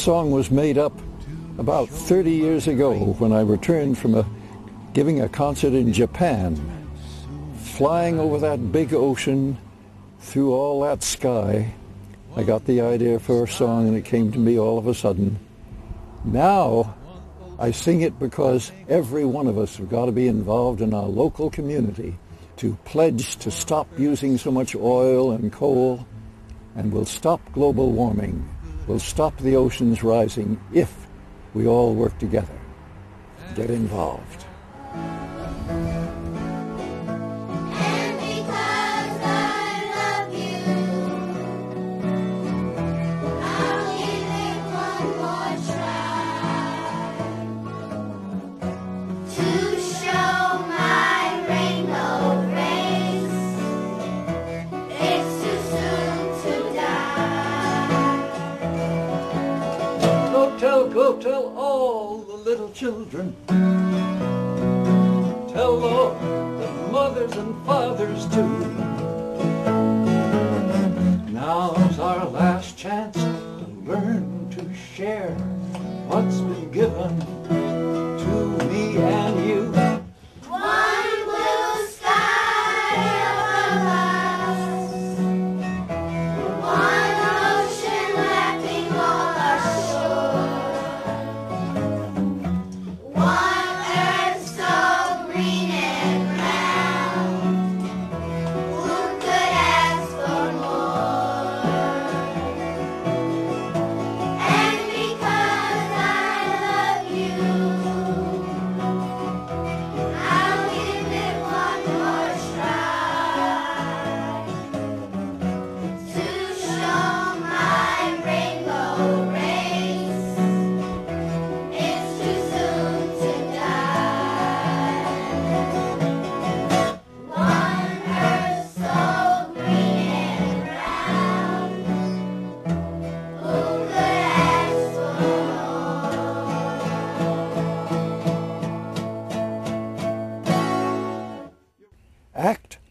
song was made up about 30 years ago when I returned from a, giving a concert in Japan. Flying over that big ocean, through all that sky, I got the idea for a song and it came to me all of a sudden. Now, I sing it because every one of us have got to be involved in our local community to pledge to stop using so much oil and coal and we'll stop global warming. We'll stop the oceans rising if we all work together. Get involved. Children. Tell all the mothers and fathers too. Now's our last chance to learn to share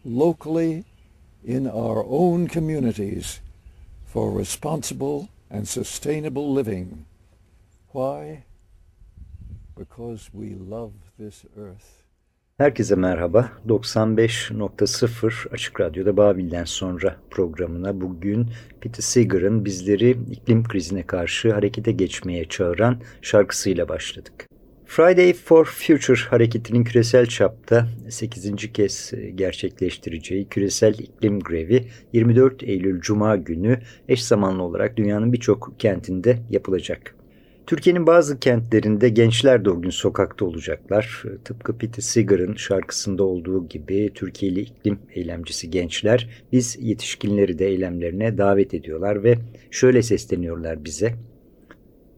locally in our own communities for responsible and sustainable living. Why? Because we love this earth. Herkese merhaba. 95.0 Açık Radyo'da Babil'den sonra programına bugün Peter Seeger'ın bizleri iklim krizine karşı harekete geçmeye çağıran şarkısıyla başladık. Friday for Future hareketinin küresel çapta 8. kez gerçekleştireceği küresel iklim grevi 24 Eylül Cuma günü eş zamanlı olarak dünyanın birçok kentinde yapılacak. Türkiye'nin bazı kentlerinde gençler de o gün sokakta olacaklar. Tıpkı Pete Seeger'ın şarkısında olduğu gibi Türkiye'li iklim eylemcisi gençler biz yetişkinleri de eylemlerine davet ediyorlar ve şöyle sesleniyorlar bize.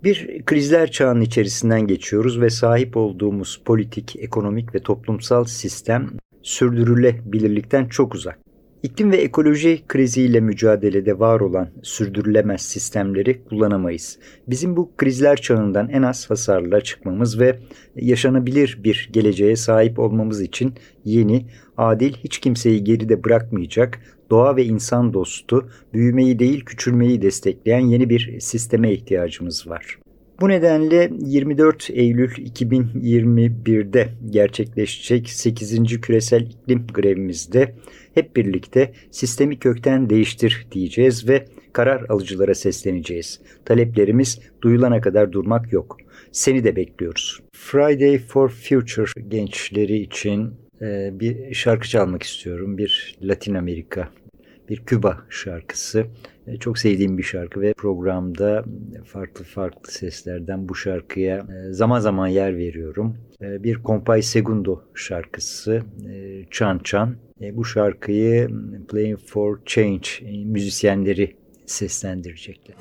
Bir krizler çağının içerisinden geçiyoruz ve sahip olduğumuz politik, ekonomik ve toplumsal sistem sürdürülebilirlikten çok uzak. İklim ve ekoloji kriziyle mücadelede var olan sürdürülemez sistemleri kullanamayız. Bizim bu krizler çağından en az hasarla çıkmamız ve yaşanabilir bir geleceğe sahip olmamız için yeni, adil, hiç kimseyi geride bırakmayacak, doğa ve insan dostu, büyümeyi değil küçülmeyi destekleyen yeni bir sisteme ihtiyacımız var. Bu nedenle 24 Eylül 2021'de gerçekleşecek 8. küresel iklim grevimizde hep birlikte sistemi kökten değiştir diyeceğiz ve karar alıcılara sesleneceğiz. Taleplerimiz duyulana kadar durmak yok. Seni de bekliyoruz. Friday for Future gençleri için e, bir şarkı çalmak istiyorum. Bir Latin Amerika, bir Küba şarkısı. E, çok sevdiğim bir şarkı ve programda farklı farklı seslerden bu şarkıya e, zaman zaman yer veriyorum. E, bir Compay Segundo şarkısı Chan Chan. Bu şarkıyı Playing for Change müzisyenleri seslendirecekler.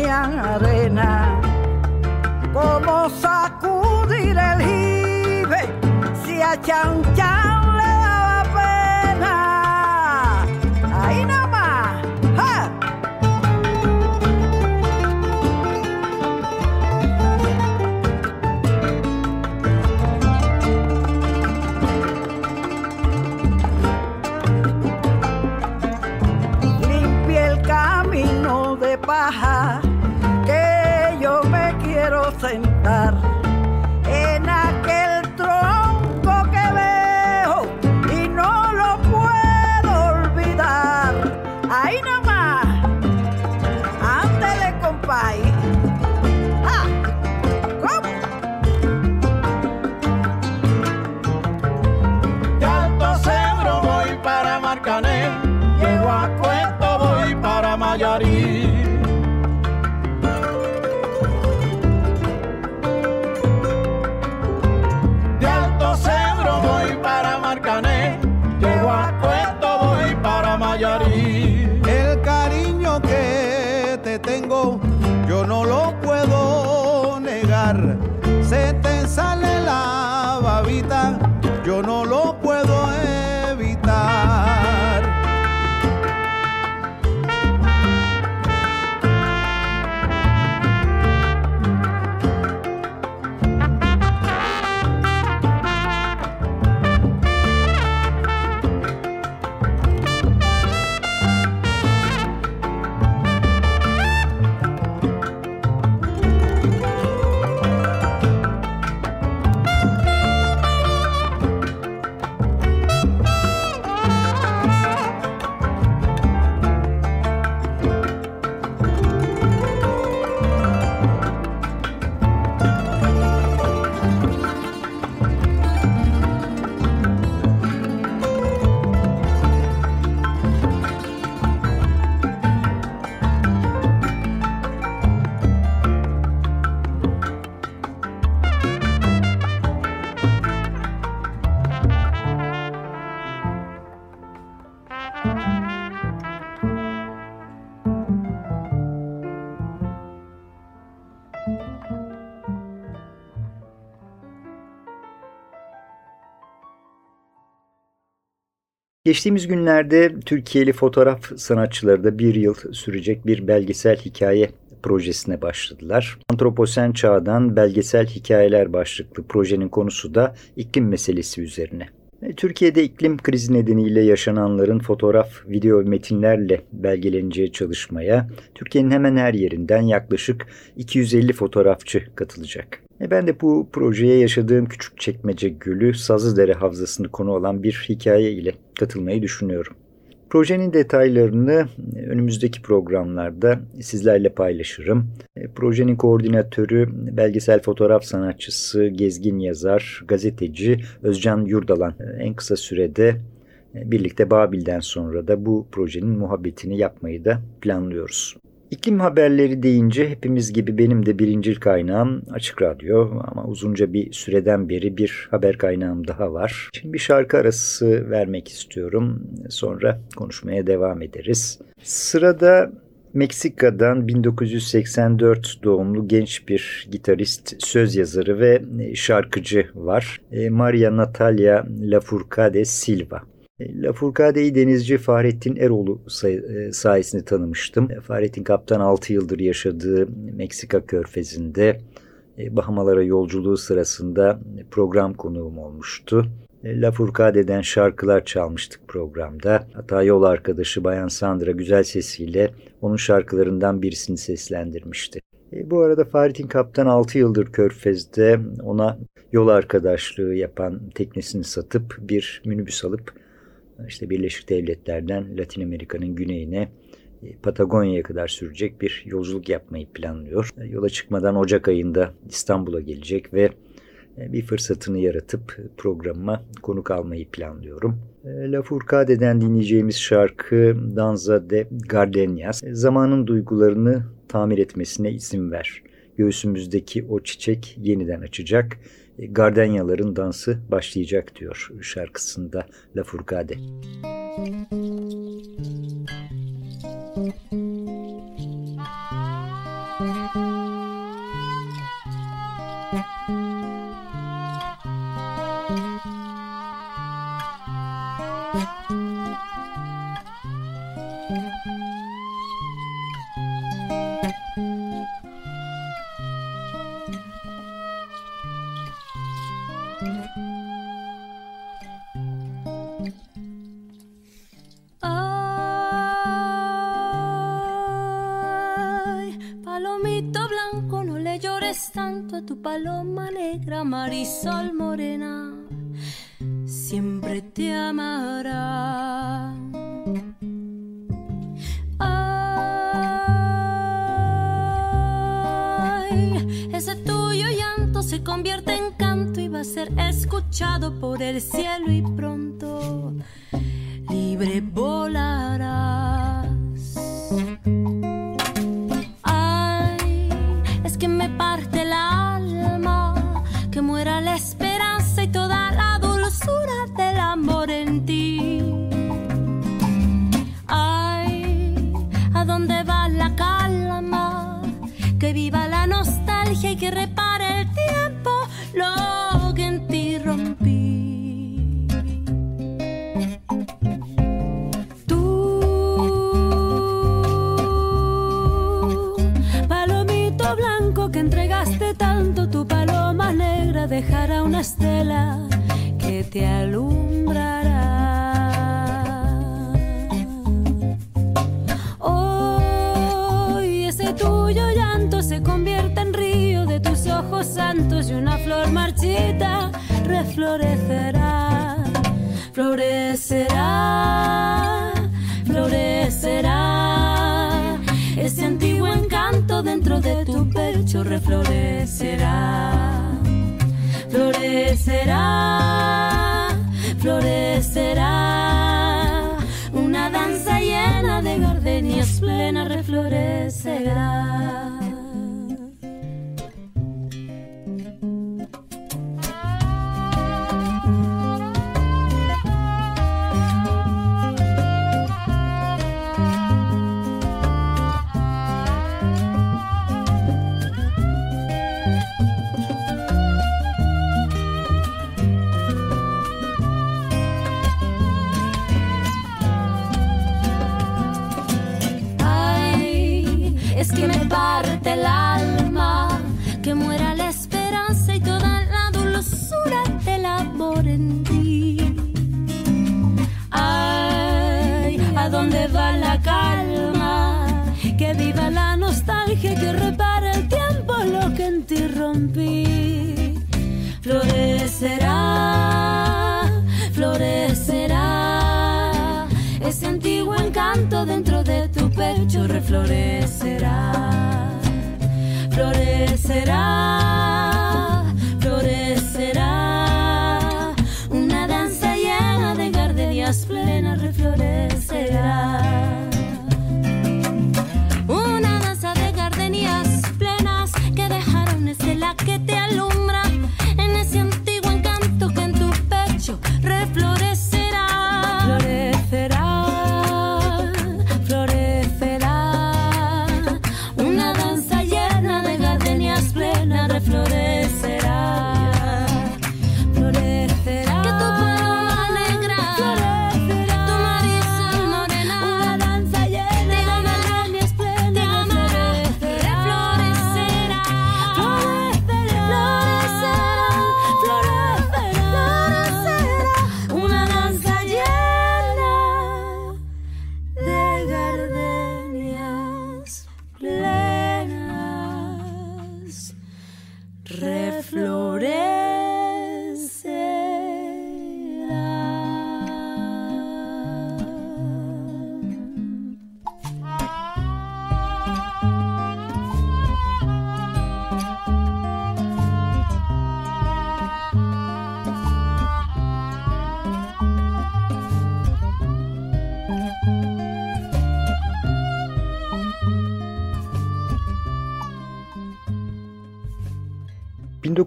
Serían arena. Como sacudir el jibe si a chan Geçtiğimiz günlerde Türkiye'li fotoğraf sanatçıları da bir yıl sürecek bir belgesel hikaye projesine başladılar. Antroposen çağdan belgesel hikayeler başlıklı projenin konusu da iklim meselesi üzerine. E, Türkiye'de iklim krizi nedeniyle yaşananların fotoğraf, video ve metinlerle belgeleneceği çalışmaya Türkiye'nin hemen her yerinden yaklaşık 250 fotoğrafçı katılacak. E ben de bu projeye yaşadığım küçük çekmece gölü Sazlıdere Havzası'nı konu olan bir hikaye ile katılmayı düşünüyorum. Projenin detaylarını e, önümüzdeki programlarda sizlerle paylaşırım. E, projenin koordinatörü, belgesel fotoğraf sanatçısı, gezgin yazar, gazeteci Özcan Yurdalan en kısa sürede birlikte Babil'den sonra da bu projenin muhabbetini yapmayı da planlıyoruz. İklim haberleri deyince hepimiz gibi benim de birincil kaynağım Açık Radyo ama uzunca bir süreden beri bir haber kaynağım daha var. Şimdi bir şarkı arası vermek istiyorum. Sonra konuşmaya devam ederiz. Sırada Meksika'dan 1984 doğumlu genç bir gitarist, söz yazarı ve şarkıcı var. E, Maria Natalia Lafourcade Silva. E, La Furcade'yi denizci Fahrettin Eroğlu say- e, sayesinde tanımıştım. E, Fahrettin Kaptan 6 yıldır yaşadığı Meksika körfezinde Bahamalara yolculuğu sırasında program konuğum olmuştu. La Furcade'den şarkılar çalmıştık programda. Hatta yol arkadaşı Bayan Sandra güzel sesiyle onun şarkılarından birisini seslendirmişti. E, bu arada Fahrettin Kaptan 6 yıldır Körfez'de ona yol arkadaşlığı yapan teknesini satıp bir minibüs alıp işte Birleşik Devletler'den Latin Amerika'nın güneyine e, Patagonya'ya kadar sürecek bir yolculuk yapmayı planlıyor. E, yola çıkmadan Ocak ayında İstanbul'a gelecek ve e, bir fırsatını yaratıp programıma konuk almayı planlıyorum. La Furcade'den dinleyeceğimiz şarkı Danza de Gardenias. Zamanın duygularını tamir etmesine izin ver. Göğsümüzdeki o çiçek yeniden açacak gardenyaların dansı başlayacak diyor şarkısında La Furcade. marisol Hoy ese tuyo llanto se convierte en río de tus ojos santos y una flor marchita reflorecerá, florecerá, florecerá. Ese antiguo encanto dentro de tu pecho reflorecerá, florecerá, florecerá. Una danza llena de gardenias plena reflorecerá. Dentro de tu pecho reflorecerá. Florecerá,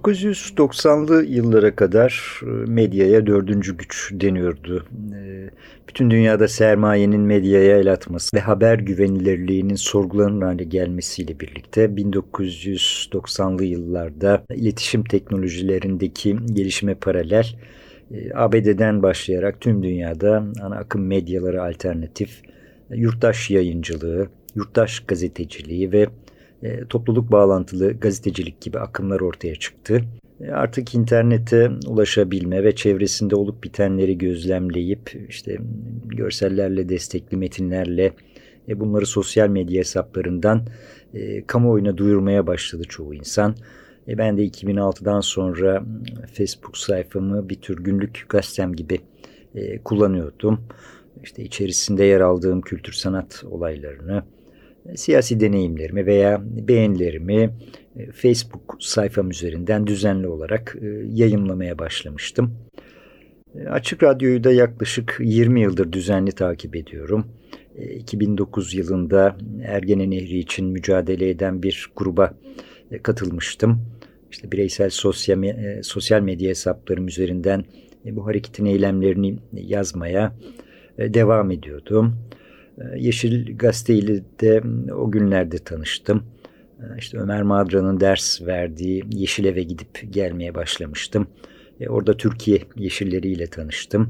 ...1990'lı yıllara kadar e, medyaya dördüncü güç deniyordu. E, Bütün dünyada sermayenin medyaya el atması ve haber güvenilirliğinin sorgulanır hale gelmesiyle birlikte 1990'lı yıllarda iletişim teknolojilerindeki gelişime paralel e, ABD'den başlayarak tüm dünyada ana akım medyaları alternatif, yurttaş yayıncılığı, yurttaş gazeteciliği ve e, topluluk bağlantılı gazetecilik gibi akımlar ortaya çıktı. E, Artık internete ulaşabilme ve çevresinde olup bitenleri gözlemleyip işte görsellerle destekli metinlerle e, bunları sosyal medya hesaplarından kamuoyuna duyurmaya başladı çoğu insan. Ben de 2006'dan sonra Facebook sayfamı bir tür günlük gazetem gibi kullanıyordum. İşte içerisinde yer aldığım kültür sanat olaylarını, siyasi deneyimlerimi veya beğenilerimi e, Facebook sayfam üzerinden düzenli olarak e, yayımlamaya başlamıştım. E, Açık Radyo'yu da yaklaşık 20 yıldır düzenli takip ediyorum. E, 2009 yılında Ergene Nehri için mücadele eden bir gruba katılmıştım. İşte bireysel sosyal, sosyal medya hesaplarım üzerinden bu hareketin eylemlerini yazmaya devam ediyordum. E, Yeşil Gazete ile de o günlerde tanıştım. E, İşte Ömer Madra'nın ders verdiği Yeşil Eve gidip gelmeye başlamıştım. E, Orada Türkiye Yeşilleriyle tanıştım.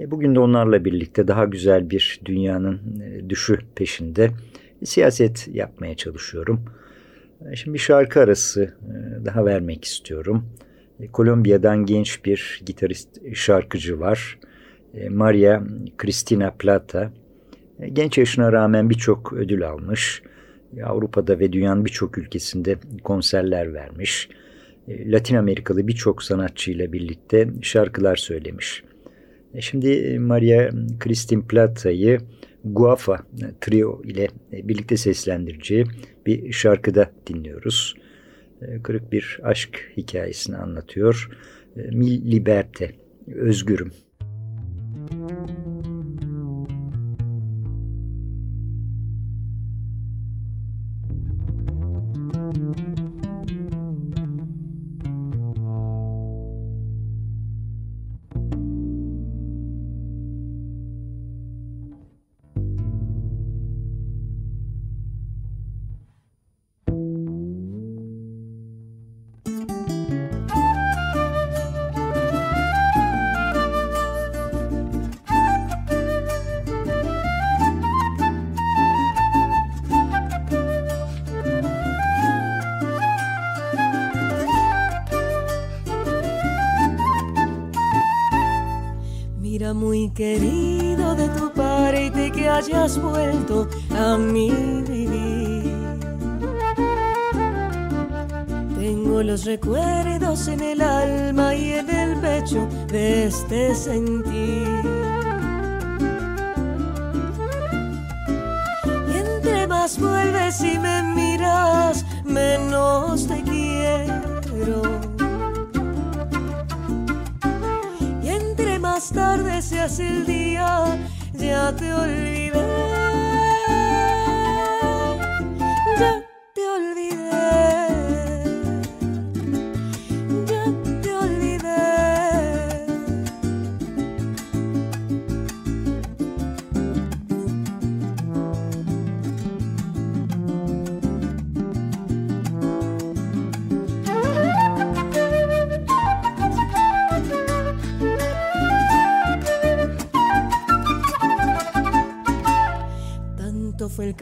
E, Bugün de onlarla birlikte daha güzel bir dünyanın e, düşü peşinde siyaset yapmaya çalışıyorum. E, Şimdi bir şarkı arası e, daha vermek istiyorum. E, Kolombiya'dan genç bir gitarist şarkıcı var. E, Maria Cristina Plata. E, Genç yaşına rağmen birçok ödül almış. E, Avrupa'da ve dünyanın birçok ülkesinde konserler vermiş. E, Latin Amerikalı birçok sanatçıyla birlikte şarkılar söylemiş. Şimdi Maria Cristina Plata'yı Guafa Trio ile birlikte seslendireceği bir şarkıda dinliyoruz. Kırık bir aşk hikayesini anlatıyor. E, Mi Liberte, özgürüm. Mira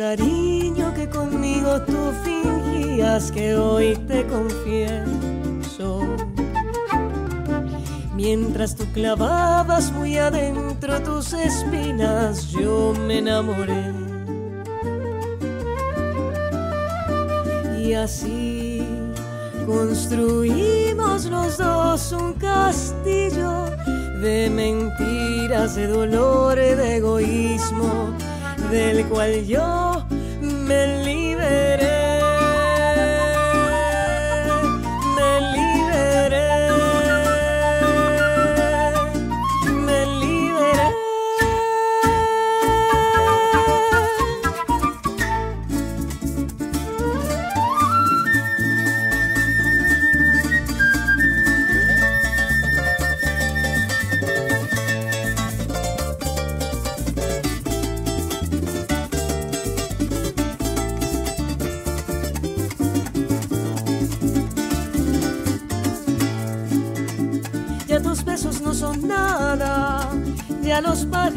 cariño que conmigo tú fingías que hoy te confieso. Mientras tú clavabas muy adentro tus espinas, yo me enamoré. Y así construimos los dos un castillo de mentiras, de dolor, de egoísmo, del cual yo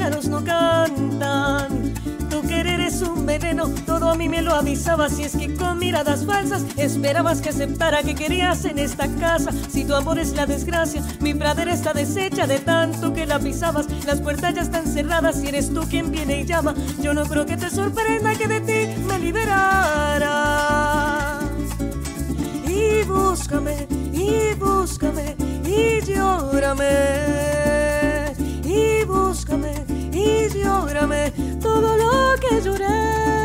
pájaros no cantan. Tu querer es un veneno, todo a mí me lo avisabas. Y es que con miradas falsas esperabas que aceptara que querías en esta casa. Si tu amor es la desgracia, mi pradera está deshecha de tanto que la pisabas. Las puertas ya están cerradas y eres tú quien viene y llama. Yo no creo que te sorprenda que de ti me liberara y búscame, y búscame, y llórame, y búscame, llórame todo lo que lloré.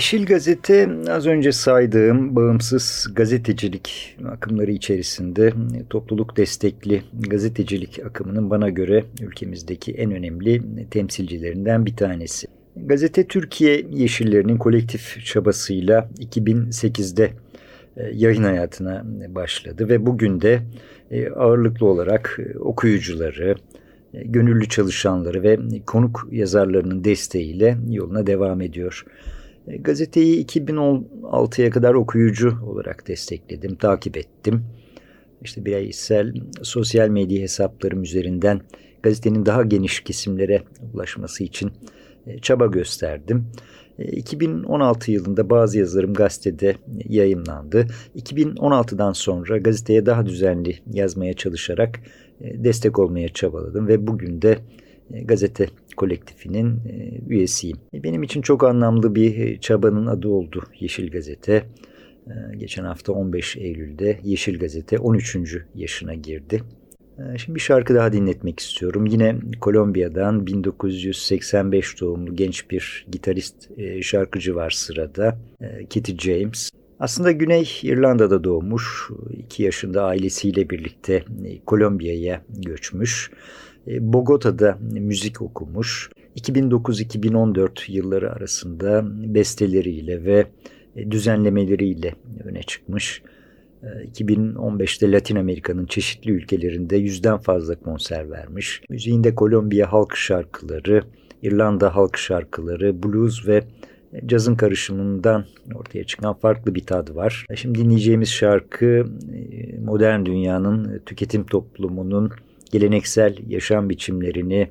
Yeşil Gazete az önce saydığım bağımsız gazetecilik akımları içerisinde topluluk destekli gazetecilik akımının bana göre ülkemizdeki en önemli temsilcilerinden bir tanesi. Gazete Türkiye Yeşillerinin kolektif çabasıyla 2008'de yayın hayatına başladı ve bugün de ağırlıklı olarak okuyucuları, gönüllü çalışanları ve konuk yazarlarının desteğiyle yoluna devam ediyor. Gazeteyi 2016'ya kadar okuyucu olarak destekledim, takip ettim. İşte bireysel sosyal medya hesaplarım üzerinden gazetenin daha geniş kesimlere ulaşması için çaba gösterdim. 2016 yılında bazı yazılarım gazetede yayımlandı. 2016'dan sonra gazeteye daha düzenli yazmaya çalışarak destek olmaya çabaladım ve bugün de gazete kolektifinin üyesiyim. Benim için çok anlamlı bir çabanın adı oldu Yeşil Gazete. Geçen hafta 15 Eylül'de Yeşil Gazete 13. yaşına girdi. Şimdi bir şarkı daha dinletmek istiyorum. Yine Kolombiya'dan 1985 doğumlu genç bir gitarist şarkıcı var sırada. Kitty James. Aslında Güney İrlanda'da doğmuş. 2 yaşında ailesiyle birlikte Kolombiya'ya göçmüş. Bogota'da müzik okumuş. 2009-2014 yılları arasında besteleriyle ve düzenlemeleriyle öne çıkmış. 2015'te Latin Amerika'nın çeşitli ülkelerinde yüzden fazla konser vermiş. Müziğinde Kolombiya halk şarkıları, İrlanda halk şarkıları, blues ve cazın karışımından ortaya çıkan farklı bir tadı var. Şimdi dinleyeceğimiz şarkı modern dünyanın tüketim toplumunun geleneksel yaşam biçimlerini,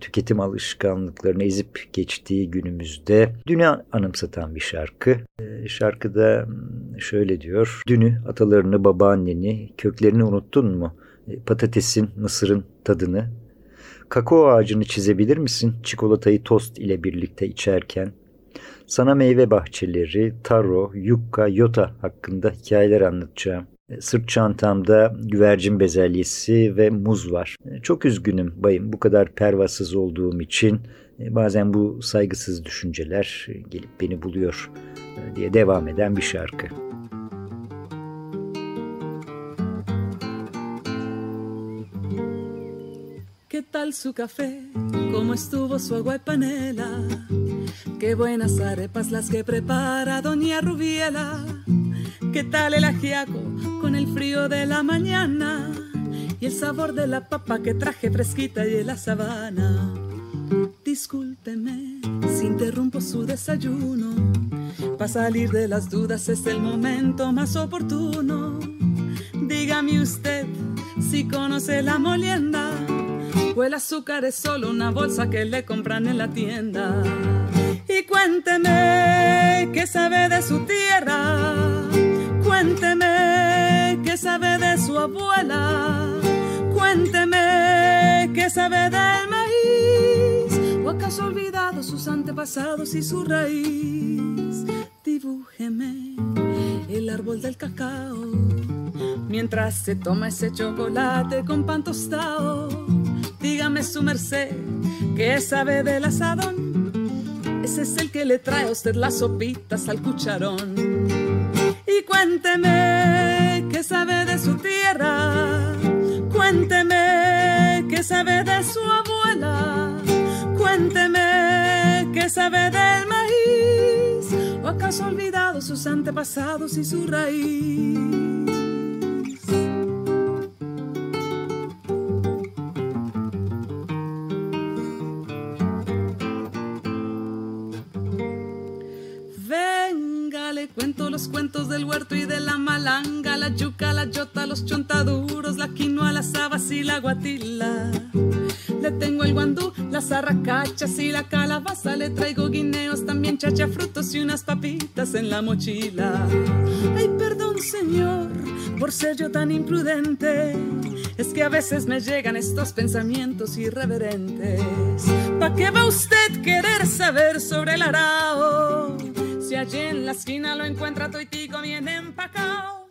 tüketim alışkanlıklarını ezip geçtiği günümüzde dünü anımsatan bir şarkı. Şarkıda şöyle diyor, dünü, atalarını, babaanneni, köklerini unuttun mu? Patatesin, mısırın tadını, kakao ağacını çizebilir misin çikolatayı tost ile birlikte içerken? Sana meyve bahçeleri, taro, yukka, yota hakkında hikayeler anlatacağım. E, sırt çantamda güvercin bezelyesi ve muz var. E, çok üzgünüm bayım bu kadar pervasız olduğum için. E, bazen bu saygısız düşünceler gelip beni buluyor diye devam eden bir şarkı. ¿Qué tal su café? ¿Cómo estuvo su agua y panela? Qué buenas arepas las que prepara Doña Rubiela. ¿Qué tal el ajiaco con el frío de la mañana? Y el sabor de la papa que traje fresquita y de la sabana. Discúlpeme si interrumpo su desayuno. Para salir de las dudas es el momento más oportuno. Dígame usted si conoce la molienda o el azúcar es solo una bolsa que le compran en la tienda. Y cuénteme qué sabe de su tierra. Cuénteme qué sabe de su abuela. Cuénteme qué sabe del maíz. ¿O acaso ha olvidado sus antepasados y su raíz? Dibújeme el árbol del cacao. Mientras se toma ese chocolate con pan tostado, dígame su merced, ¿qué sabe del asadón? Ese es el que le trae a usted las sopitas al cucharón. Y cuénteme qué sabe de su tierra, cuénteme qué sabe de su abuela, cuénteme qué sabe del maíz, o acaso ha olvidado sus antepasados y su raíz. Y de la malanga, la yuca, la yota, los chontaduros, la quinoa, las habas y la guatila. Le tengo el guandú, las arracachas y la calabaza. Le traigo guineos, también chacha, frutos y unas papitas en la mochila. Ay, perdón, señor, por ser yo tan imprudente. Es que a veces me llegan estos pensamientos irreverentes. ¿Pa' qué va usted querer saber sobre el arao? Si en la esquina lo encuentra toitico bien empacao.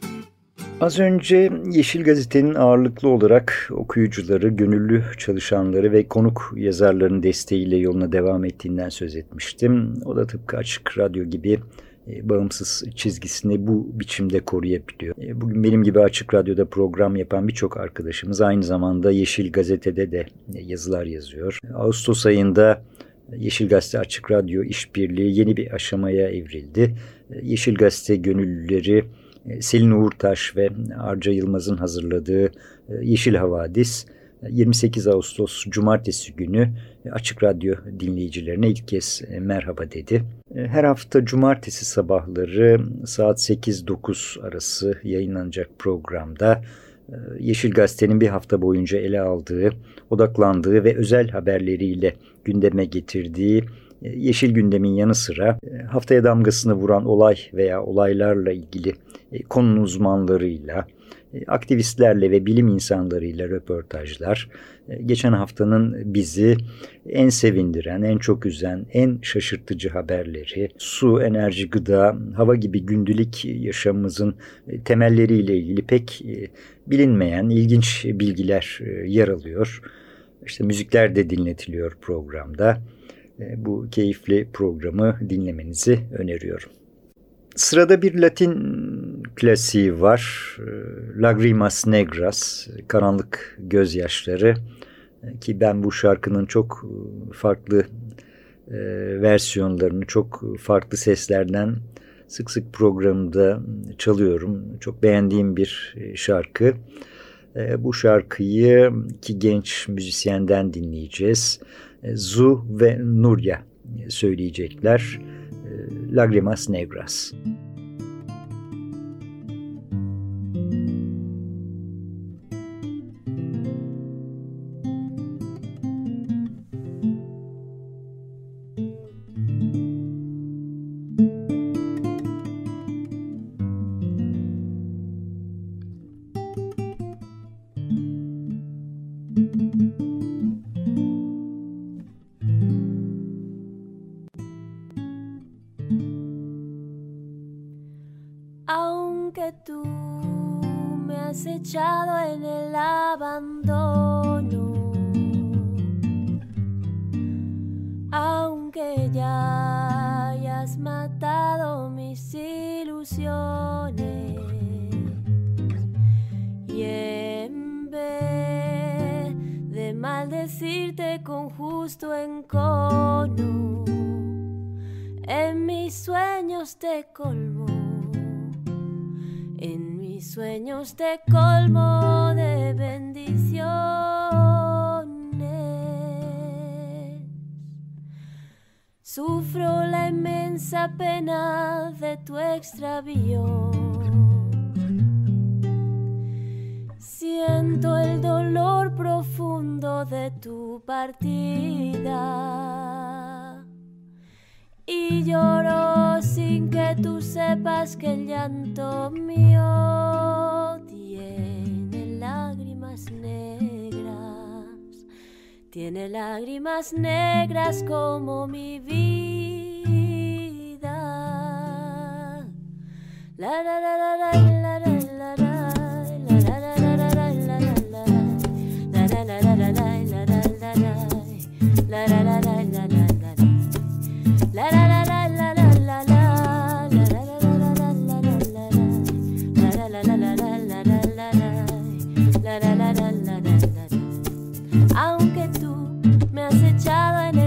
Az önce Yeşil Gazete'nin ağırlıklı olarak okuyucuları, gönüllü çalışanları ve konuk yazarların desteğiyle yoluna devam ettiğinden söz etmiştim. O da tıpkı Açık Radyo gibi e, bağımsız çizgisini bu biçimde koruyabiliyor. E, bugün benim gibi Açık Radyo'da program yapan birçok arkadaşımız aynı zamanda Yeşil Gazete'de de e, yazılar yazıyor. Ağustos ayında Yeşil Gazete Açık Radyo işbirliği yeni bir aşamaya evrildi. Yeşil Gazete gönüllüleri Selin Uğurtaş ve Arca Yılmaz'ın hazırladığı Yeşil Havadis 28 Ağustos Cumartesi günü Açık Radyo dinleyicilerine ilk kez merhaba dedi. Her hafta Cumartesi sabahları saat 8-9 arası yayınlanacak programda Yeşil Gazete'nin bir hafta boyunca ele aldığı, odaklandığı ve özel haberleriyle gündeme getirdiği Yeşil gündemin yanı sıra haftaya damgasını vuran olay veya olaylarla ilgili konunun uzmanlarıyla, aktivistlerle ve bilim insanlarıyla röportajlar, geçen haftanın bizi en sevindiren, en çok üzen, en şaşırtıcı haberleri, su, enerji, gıda, hava gibi gündelik yaşamımızın temelleriyle ilgili pek bilinmeyen ilginç bilgiler yer alıyor. İşte müzikler de dinletiliyor programda. Bu keyifli programı dinlemenizi öneriyorum. Sırada bir Latin klasiği var. Lagrimas Negras, Karanlık Gözyaşları. Ki ben bu şarkının çok farklı versiyonlarını, çok farklı seslerden sık sık programda çalıyorum. Çok beğendiğim bir şarkı. Bu şarkıyı iki genç müzisyenden dinleyeceğiz. Zu ve Nurya söyleyecekler. Lagrimas Negras. Aunque aunque ya hayas matado mis ilusiones, y en vez de maldecirte con justo encono, en mis sueños te colmo en mis sueños te colmo de bendiciones. Sufro la inmensa pena de tu extravío. Siento el dolor profundo de tu partida y lloro sin que tú sepas que el llanto mío tiene lágrimas negras, tiene lágrimas negras como mi vida. La, la, la, la, la, la, la, la. La la la la la la la 加了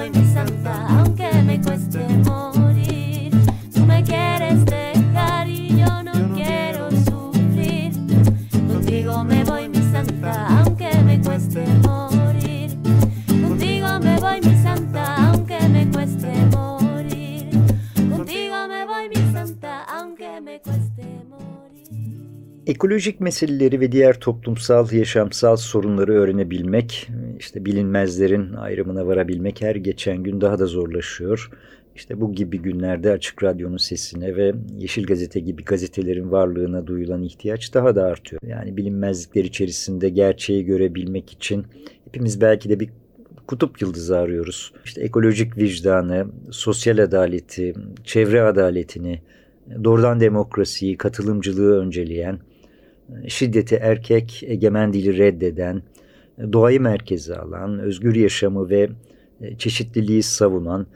Contigo me voy, mi santa, aunque me cueste morir. Tú me quieres dejar y yo no quiero sufrir. Contigo me voy, mi santa, aunque me cueste morir. Contigo me voy, mi santa, aunque me cueste morir. Contigo me voy, mi santa, aunque me cueste morir. Ekolojik meseleleri ve diğer toplumsal, yaşamsal sorunları öğrenebilmek, işte bilinmezlerin ayrımına varabilmek her geçen gün daha da zorlaşıyor. İşte bu gibi günlerde Açık Radyo'nun sesine ve Yeşil Gazete gibi gazetelerin varlığına duyulan ihtiyaç daha da artıyor. Yani bilinmezlikler içerisinde gerçeği görebilmek için hepimiz belki de bir kutup yıldızı arıyoruz. İşte ekolojik vicdanı, sosyal adaleti, çevre adaletini, doğrudan demokrasiyi, katılımcılığı önceleyen şiddeti erkek egemen dili reddeden, doğayı merkeze alan, özgür yaşamı ve çeşitliliği savunan,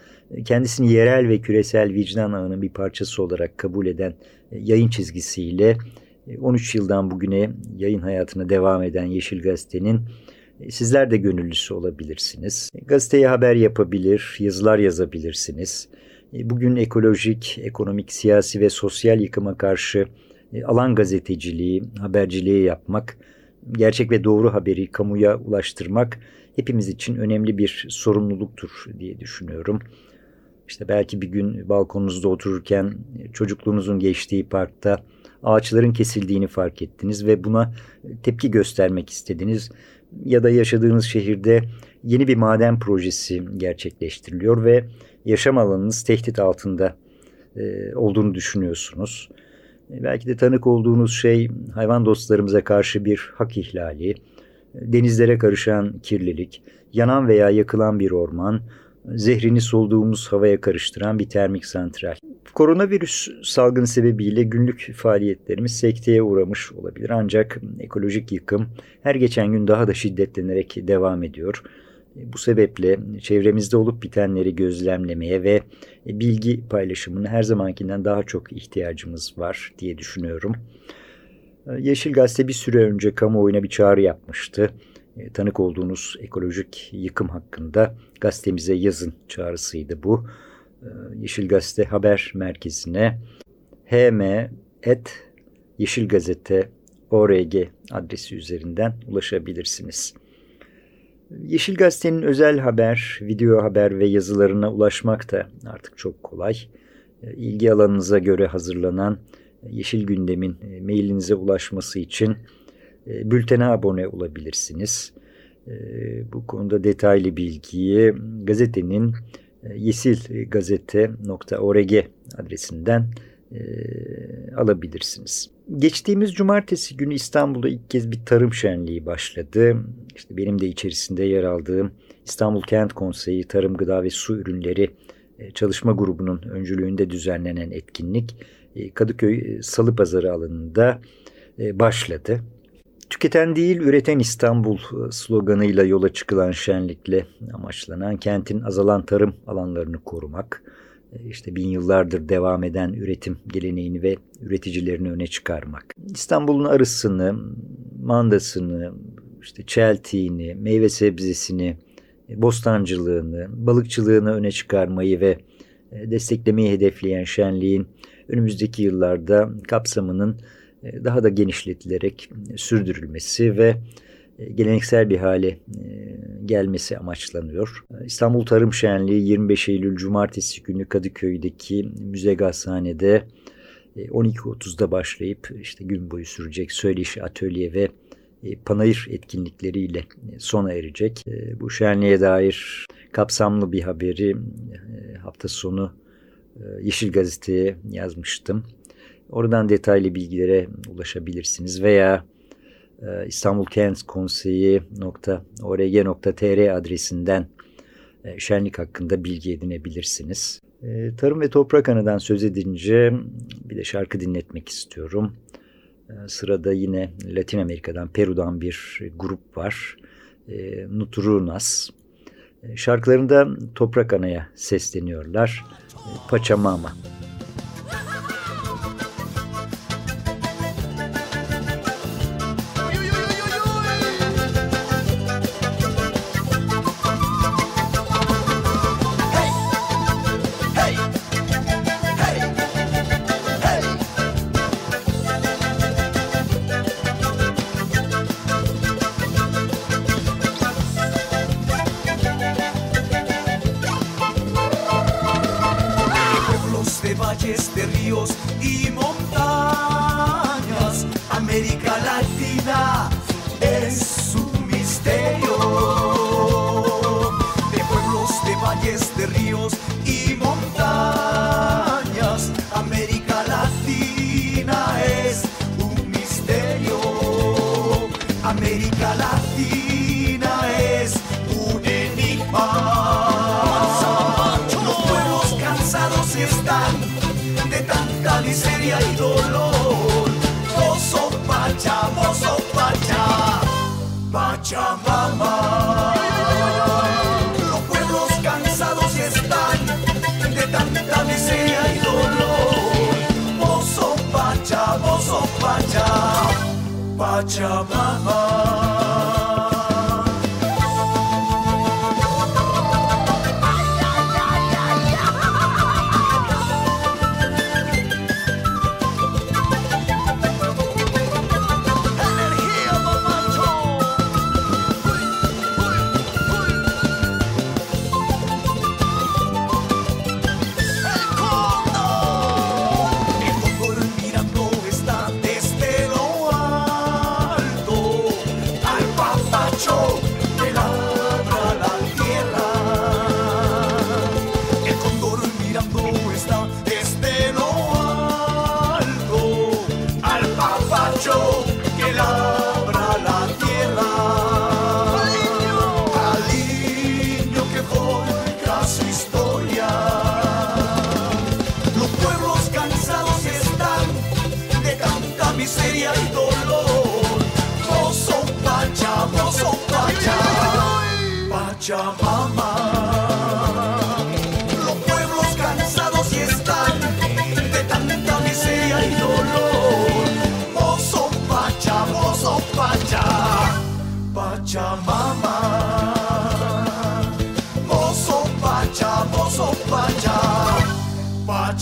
kendisini yerel ve küresel vicdan ağının bir parçası olarak kabul eden yayın çizgisiyle 13 yıldan bugüne yayın hayatına devam eden Yeşil Gazete'nin sizler de gönüllüsü olabilirsiniz. Gazeteye haber yapabilir, yazılar yazabilirsiniz. Bugün ekolojik, ekonomik, siyasi ve sosyal yıkıma karşı alan gazeteciliği, haberciliği yapmak, gerçek ve doğru haberi kamuya ulaştırmak hepimiz için önemli bir sorumluluktur diye düşünüyorum. İşte belki bir gün balkonunuzda otururken çocukluğunuzun geçtiği parkta ağaçların kesildiğini fark ettiniz ve buna tepki göstermek istediniz ya da yaşadığınız şehirde yeni bir maden projesi gerçekleştiriliyor ve yaşam alanınız tehdit altında e, olduğunu düşünüyorsunuz. E, belki de tanık olduğunuz şey hayvan dostlarımıza karşı bir hak ihlali, denizlere karışan kirlilik, yanan veya yakılan bir orman, zehrini solduğumuz havaya karıştıran bir termik santral. Koronavirüs salgını sebebiyle günlük faaliyetlerimiz sekteye uğramış olabilir ancak ekolojik yıkım her geçen gün daha da şiddetlenerek devam ediyor. Bu sebeple çevremizde olup bitenleri gözlemlemeye ve bilgi paylaşımına her zamankinden daha çok ihtiyacımız var diye düşünüyorum. Yeşil Gazete bir süre önce kamuoyuna bir çağrı yapmıştı. Tanık olduğunuz ekolojik yıkım hakkında gazetemize yazın çağrısıydı bu. Yeşil Gazete Haber Merkezi'ne hm.yeşilgazete.org adresi üzerinden ulaşabilirsiniz. Yeşil Gazete'nin özel haber, video haber ve yazılarına ulaşmak da artık çok kolay. İlgi alanınıza göre hazırlanan Yeşil Gündem'in mailinize ulaşması için bültene abone olabilirsiniz. Bu konuda detaylı bilgiyi gazetenin yesilgazete.org adresinden alabilirsiniz. Geçtiğimiz cumartesi günü İstanbul'da ilk kez bir tarım şenliği başladı. İşte benim de içerisinde yer aldığım İstanbul Kent Konseyi Tarım Gıda ve Su Ürünleri Çalışma Grubu'nun öncülüğünde düzenlenen etkinlik Kadıköy Salı Pazarı alanında başladı. Tüketen değil üreten İstanbul sloganıyla yola çıkılan şenlikle amaçlanan kentin azalan tarım alanlarını korumak, işte bin yıllardır devam eden üretim geleneğini ve üreticilerini öne çıkarmak. İstanbul'un arısını, mandasını, işte çeltiğini, meyve sebzesini, bostancılığını, balıkçılığını öne çıkarmayı ve desteklemeyi hedefleyen şenliğin önümüzdeki yıllarda kapsamının daha da genişletilerek sürdürülmesi ve geleneksel bir hale gelmesi amaçlanıyor. İstanbul Tarım Şenliği 25 Eylül Cumartesi günü Kadıköy'deki Müze Gazhane'de 12.30'da başlayıp işte gün boyu sürecek söyleşi, atölye ve panayır etkinlikleriyle sona erecek. Bu şenliğe dair kapsamlı bir haberi hafta sonu Yeşil Gazete'ye yazmıştım. Oradan detaylı bilgilere ulaşabilirsiniz veya e, İstanbul Kent Konseyi.org.tr adresinden e, şenlik hakkında bilgi edinebilirsiniz. E, Tarım ve Toprak Anı'dan söz edince bir de şarkı dinletmek istiyorum. Sırada yine Latin Amerika'dan, Peru'dan bir grup var. Nuturunas. Şarkılarında Toprak Ana'ya sesleniyorlar. Pachamama. Pachamama.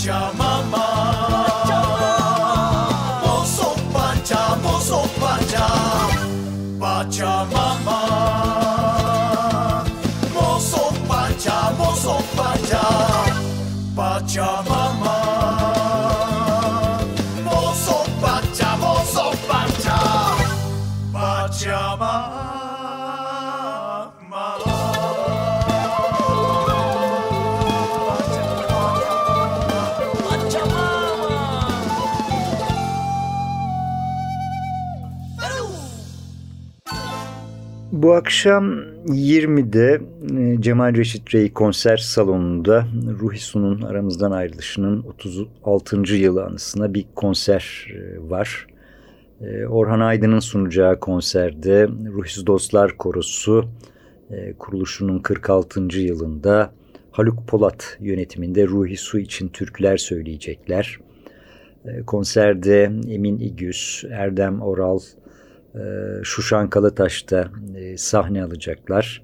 Pachamama. Mozo Pacha, mozo Pacha. Pachamama. Mozo Pacha, mozo Pacha. Pachamama. Bu akşam 20'de e, Cemal Reşit Rey konser salonunda Ruhi Su'nun aramızdan ayrılışının 36. yılı anısına bir konser e, var. E, Orhan Aydın'ın sunacağı konserde Ruhsuz Dostlar Korosu kuruluşunun 46. yılında Haluk Polat yönetiminde Ruhi Su için türküler söyleyecekler. Konserde Emin İgüz, Erdem Oral, Şuşan Kalataş da sahne alacaklar.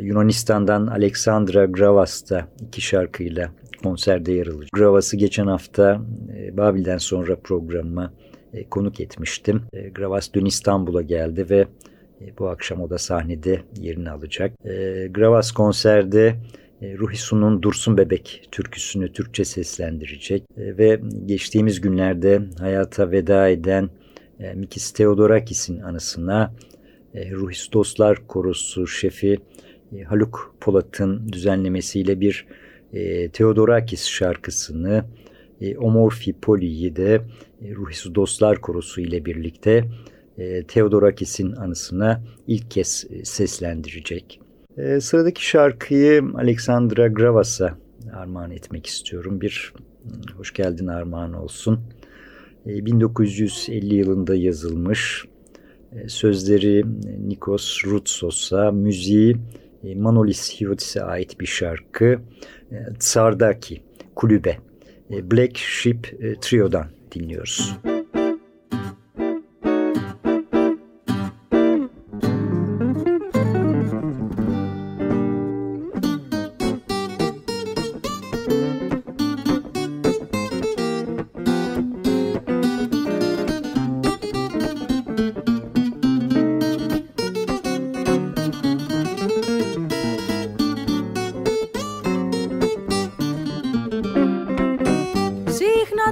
Yunanistan'dan Alexandra Gravas da iki şarkıyla konserde yer alacak. Gravas'ı geçen hafta Babil'den sonra programıma konuk etmiştim. Gravas dün İstanbul'a geldi ve bu akşam o da sahnede yerini alacak. Gravas konserde Ruhi Su'nun Dursun Bebek türküsünü Türkçe seslendirecek ve geçtiğimiz günlerde hayata veda eden Mikis Theodorakis'in anısına Ruhis Dostlar Korosu şefi Haluk Polat'ın düzenlemesiyle bir Theodorakis şarkısını Omorfi Poli'yi de Ruhis Dostlar Korosu ile birlikte Theodorakis'in anısına ilk kez seslendirecek. Sıradaki şarkıyı Alexandra Gravas'a armağan etmek istiyorum. Bir hoş geldin armağan olsun. 1950 yılında yazılmış. Sözleri Nikos Routsos'a, müziği Manolis Hiotis'e ait bir şarkı. Tsardaki, Kulübe, Black Sheep Trio'dan dinliyoruz. Müzik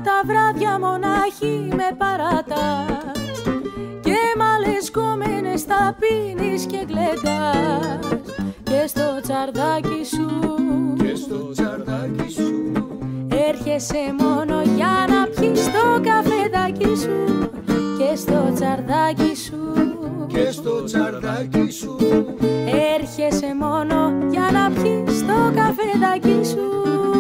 τα βράδια μονάχη με παρατάς Και μαλεσκόμενες τα πίνεις και γλεντάς Και στο τσαρδάκι σου Και στο τσαρδάκι σου. Έρχεσαι μόνο για να πιεις το καφεδάκι σου. Και στο τσαρδάκι σου Και στο τσαρδάκι σου. Έρχεσαι μόνο για να πιεις το καφεδάκι σου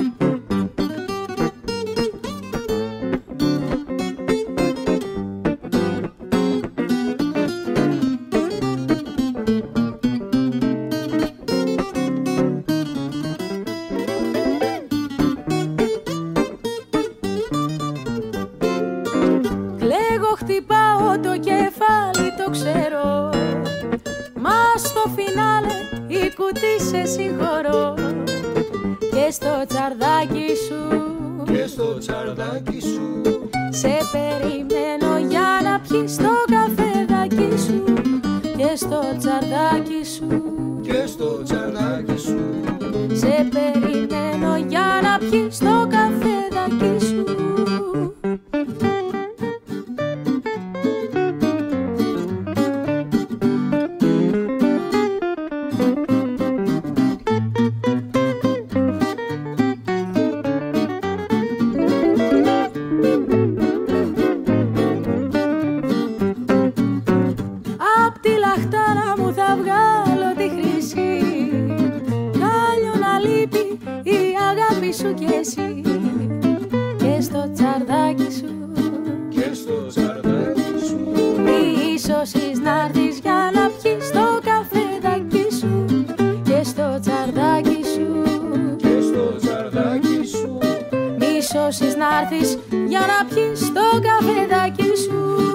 μου θα βγάλω τη χρυσή. Κάλιο να λείπει η αγάπη σου κι εσύ. Και στο τσαρδάκι σου. Και στο τσαρδάκι σου. Μη σώσεις να'ρθεις για να πιεις το καφεδάκι σου. Και στο τσαρδάκι σου. Και στο τσαρδάκι σου. Μη σώσεις να'ρθεις για να πιεις το καφεδάκι σου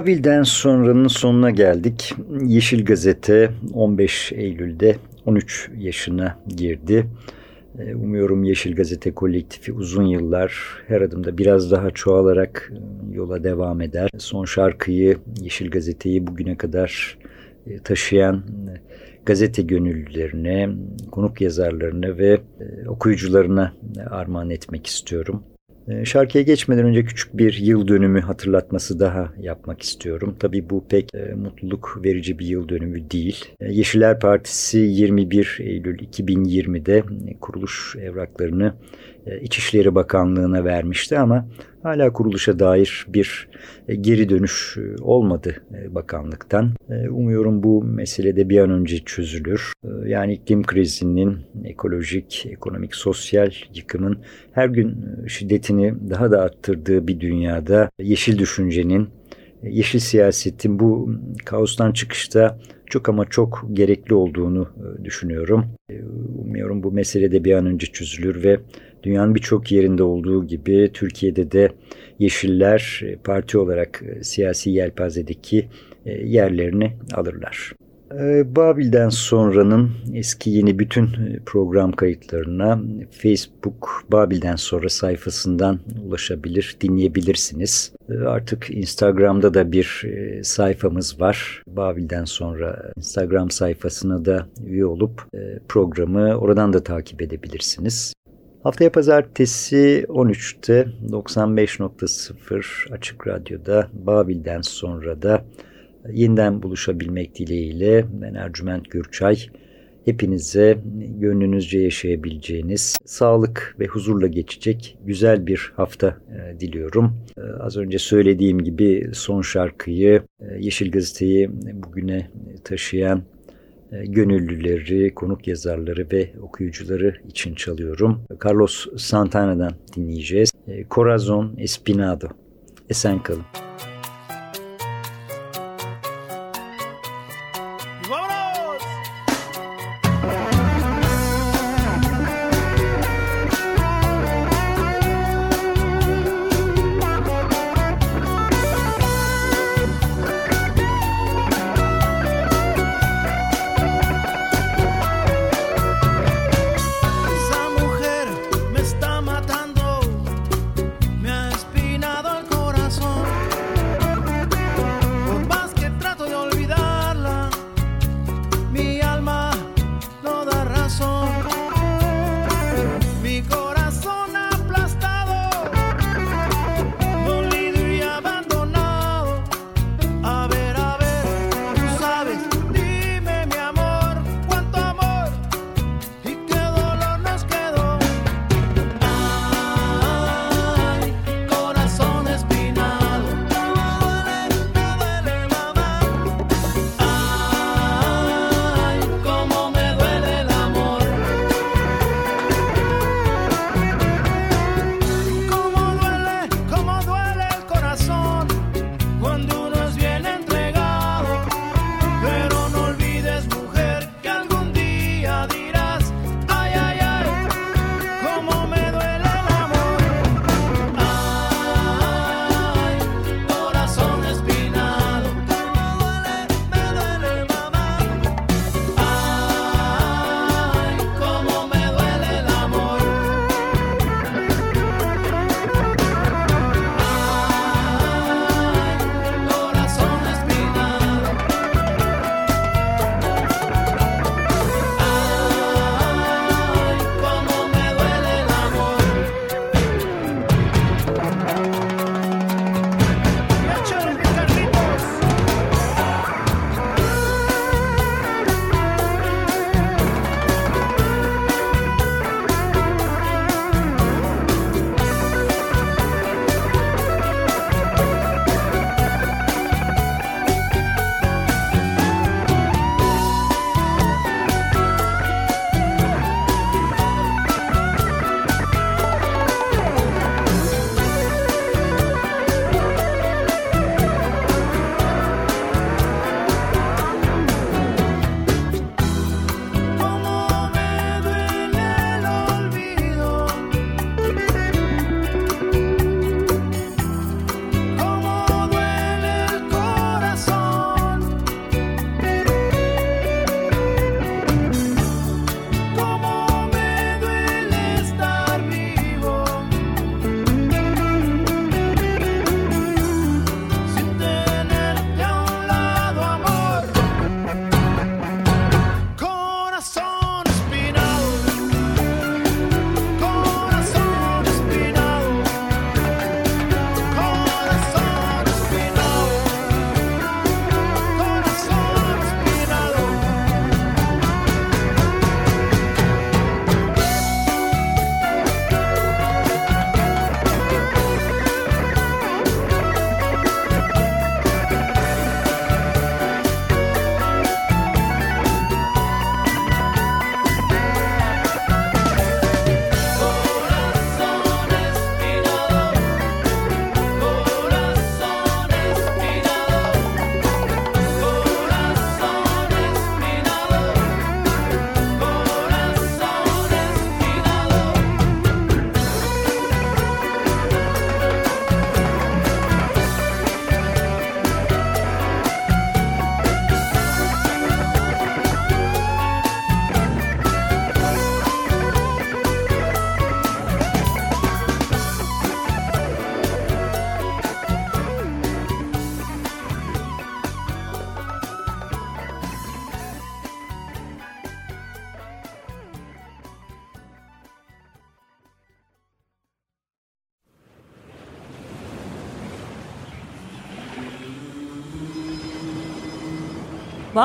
Babil'den sonranın sonuna geldik. Yeşil Gazete 15 Eylül'de 13 yaşına girdi. Ee, Umuyorum Yeşil Gazete kolektifi uzun yıllar her adımda biraz daha çoğalarak e, yola devam eder. Son şarkıyı Yeşil Gazete'yi bugüne kadar e, taşıyan e, gazete gönüllülerine, konuk yazarlarına ve okuyucularına armağan etmek istiyorum. E, Şarkıya geçmeden önce küçük bir yıl dönümü hatırlatması daha yapmak istiyorum. Tabii bu pek e, mutluluk verici bir yıl dönümü değil. E, Yeşiller Partisi 21 Eylül 2020'de e, kuruluş evraklarını İçişleri Bakanlığı'na vermişti ama hala kuruluşa dair bir e, geri dönüş e, olmadı e, bakanlıktan. E, Umuyorum bu meselede bir an önce çözülür. E, Yani iklim krizinin, ekolojik, ekonomik, sosyal yıkımın her gün e, şiddetini daha da arttırdığı bir dünyada yeşil düşüncenin, e, yeşil siyasetin bu kaostan çıkışta çok ama çok gerekli olduğunu e, düşünüyorum. E, Umuyorum bu meselede bir an önce çözülür ve dünyanın birçok yerinde olduğu gibi Türkiye'de de Yeşiller e, parti olarak e, siyasi yelpazedeki e, yerlerini alırlar. Babil'den sonranın eski yeni bütün program kayıtlarına Facebook Babil'den sonra sayfasından ulaşabilir, dinleyebilirsiniz. Artık Instagram'da da bir sayfamız var. Babil'den sonra Instagram sayfasına da üye olup programı oradan da takip edebilirsiniz. Haftaya pazartesi 13'te 95.0 Açık Radyo'da Babil'den sonra da yeniden buluşabilmek dileğiyle ben Ercüment Gürçay. Hepinize gönlünüzce yaşayabileceğiniz, sağlık ve huzurla geçecek güzel bir hafta e, diliyorum. E, Az önce söylediğim gibi son şarkıyı e, Yeşil Gazete'yi bugüne taşıyan e, gönüllüleri, konuk yazarları ve okuyucuları için çalıyorum. Carlos Santana'dan dinleyeceğiz. E, Corazon Espinado. Esen kalın.